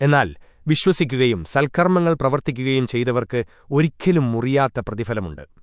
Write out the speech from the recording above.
എന്നാൽ വിശ്വസിക്കുകയും സൽക്കർമ്മങ്ങൾ പ്രവർത്തിക്കുകയും ചെയ്തവർക്ക് ഒരിക്കലും മുറിയാത്ത പ്രതിഫലമുണ്ട്.